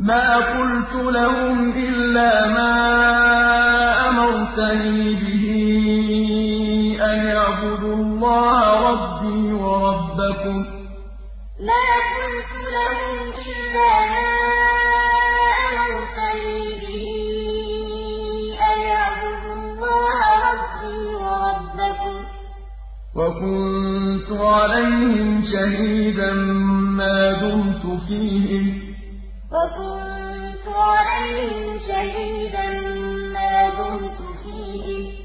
مَا قُلْتُ لَهُمْ إِلَّا مَا أَمَرْتَنِي بِهِ أَنِ اعْبُدُوا اللَّهَ رَبِّي وَرَبَّكُمْ ۚ. وَكُنتُ عَلَيْهِمْ شَهِيدًا مَّا دُمْتُ فِيهِمْ ۖ. وَكُنتَ عَلَيْهِمْ شَهِيدًا.